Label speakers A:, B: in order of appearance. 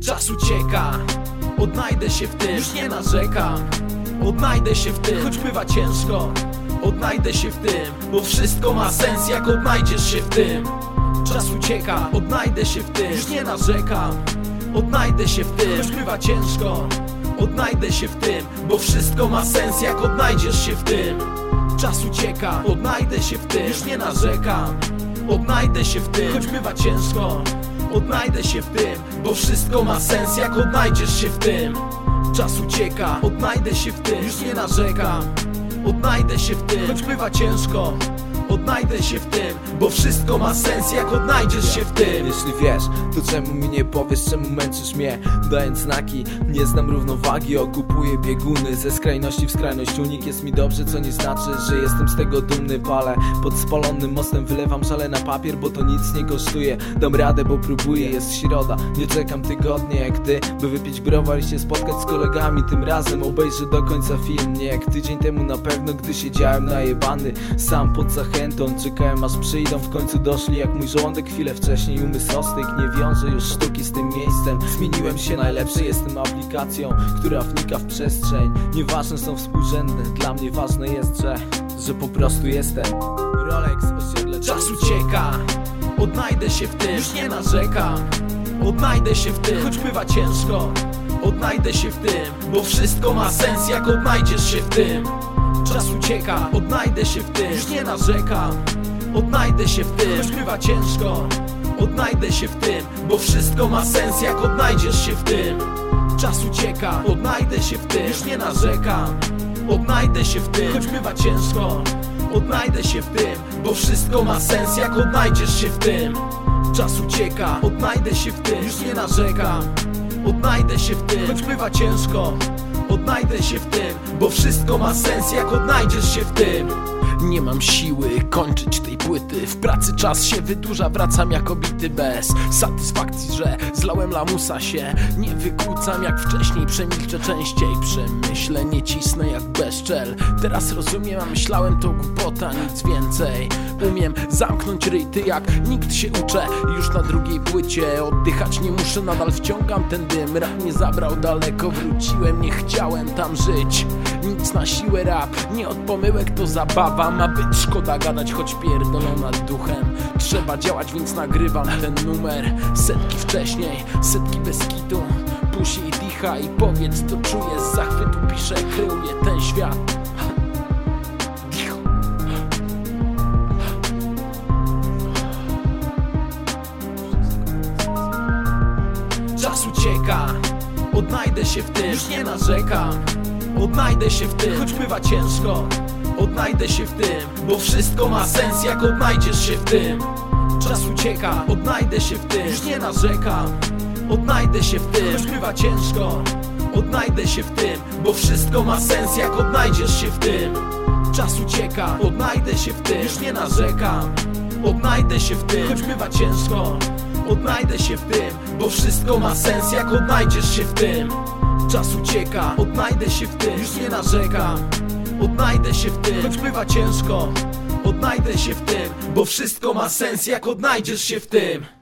A: Czas ucieka, odnajdę się w tym Już nie narzekam, odnajdę się w tym Choć bywa ciężko, odnajdę się w tym Bo wszystko ma sens jak odnajdziesz się w tym Czas ucieka, odnajdę się w tym Już nie narzekam, odnajdę się w tym Choć bywa ciężko, odnajdę się w tym Bo wszystko ma sens jak odnajdziesz się w tym Czas ucieka, odnajdę się w tym Już nie narzekam, odnajdę się w tym Choć bywa ciężko, odnajdę się w tym Bo wszystko ma sens jak odnajdziesz się w tym. Czas ucieka, odnajdę się w tym. Już nie narzekam, odnajdę się w tym. Choć bywa ciężko, odnajdę się w tym Bo wszystko ma sens jak odnajdziesz się w tym.
B: Jeśli wiesz, to czemu mi nie powiesz, czemu męczysz mnie? Dając znaki, nie znam równowagi Okupuję bieguny. Ze skrajności w skrajność Unik jest mi dobrze, co nie znaczy, że jestem z tego dumny. Palę pod spalonym mostem, wylewam żale na papier Bo to nic nie kosztuje, dam radę, bo próbuję Jest środa, nie czekam tygodnie jak ty By wypić browar i się spotkać z kolegami. Tym razem obejrzę do końca film Nie jak tydzień temu. Na pewno, gdy siedziałem najebany Sam pod zachętą, czekałem aż przyjdą. W końcu doszli jak mój żołądek chwilę wcześniej Umysł ostych nie wiąże już sztuki z tym miejscem. Zmieniłem się najlepszy, jestem aplikacją Która wnika w przestrzeń. Nieważne są współrzędne, dla mnie ważne jest, że Że po prostu jestem. Rolex, osiedle
A: Czas ucieka, odnajdę się w tym. Już nie narzekam, odnajdę się w tym. Choć bywa ciężko, odnajdę się w tym Bo wszystko ma sens jak odnajdziesz się w tym Czas ucieka, odnajdę się w tym Już nie narzekam, odnajdę się w tym Choć bywa ciężko, odnajdę się w tym Bo wszystko ma sens jak odnajdziesz się w tym Czas ucieka, odnajdę się w tym Już nie narzekam, odnajdę się w tym Choć bywa ciężko, odnajdę się w tym Bo wszystko ma sens jak odnajdziesz się w tym Czas ucieka, odnajdę się w tym Już nie narzekam, odnajdę się w tym Choć bywa ciężko, odnajdę się w tym Bo wszystko ma sens jak odnajdziesz się w tym
C: Nie mam siły kończyć tej płyty. W pracy czas się wydłuża, wracam jako bity bez Satysfakcji, że zlałem lamusa się. Nie wykłócam jak wcześniej, przemilczę częściej. Przemyślę, nie cisnę jak bezczel. Teraz rozumiem, a myślałem to głupota, nic więcej. Umiem zamknąć ryjty jak nikt się uczę Już na drugiej płycie oddychać nie muszę Nadal wciągam ten dym, rap mnie zabrał daleko Wróciłem, nie chciałem tam żyć. Nic na siłę rap, nie od pomyłek to zabawa Ma być szkoda gadać, choć pierdolą nad duchem. Trzeba działać, więc nagrywam ten numer. Setki wcześniej, setki bez kitu. Pusi i dicha i powiedz to czuję. Z zachwytu piszę, kreuję ten świat.
A: Czas ucieka, odnajdę się w tym. Już nie narzekam, odnajdę się w tym. Choć bywa ciężko, odnajdę się w tym Bo wszystko ma sens jak odnajdziesz się w tym Czas ucieka, odnajdę się w tym Już nie narzekam, odnajdę się w tym Choć bywa ciężko, odnajdę się w tym Bo wszystko ma sens jak odnajdziesz się w tym Czas ucieka, odnajdę się w tym Już nie narzekam, odnajdę się w tym Choć bywa ciężko, odnajdę się w tym Bo wszystko ma sens jak odnajdziesz się w tym Czas ucieka, odnajdę się w tym Już nie narzekam, odnajdę się w tym. Choć bywa ciężko, odnajdę się w tym Bo wszystko ma sens jak odnajdziesz się w tym